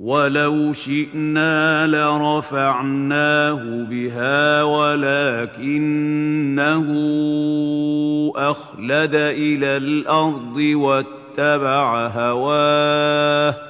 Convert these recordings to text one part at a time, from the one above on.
وَلَوْ شِئْنَا لَرَفَعْنَاهُ بِهَا وَلَٰكِنَّهُ أَخْلَدَ إِلَى الْأَرْضِ وَاتَّبَعَ هَوَاهُ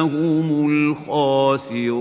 هُمُ الْخَاسِرُونَ